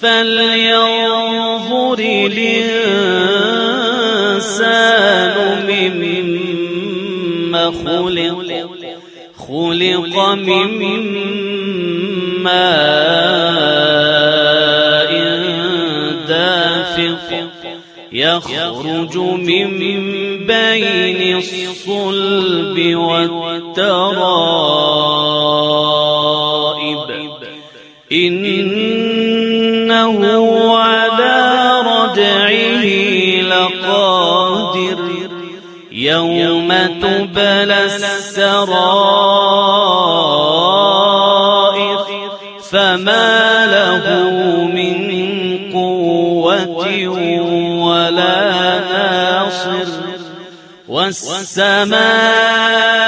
فلينظر الإنسان مما خلق خلق من ماء دافق يخرج من بين الصلب والترائب إنه على رجعه لقادر. يوم تبلى السرائر فما له من قوة ولا ناصر. والسماء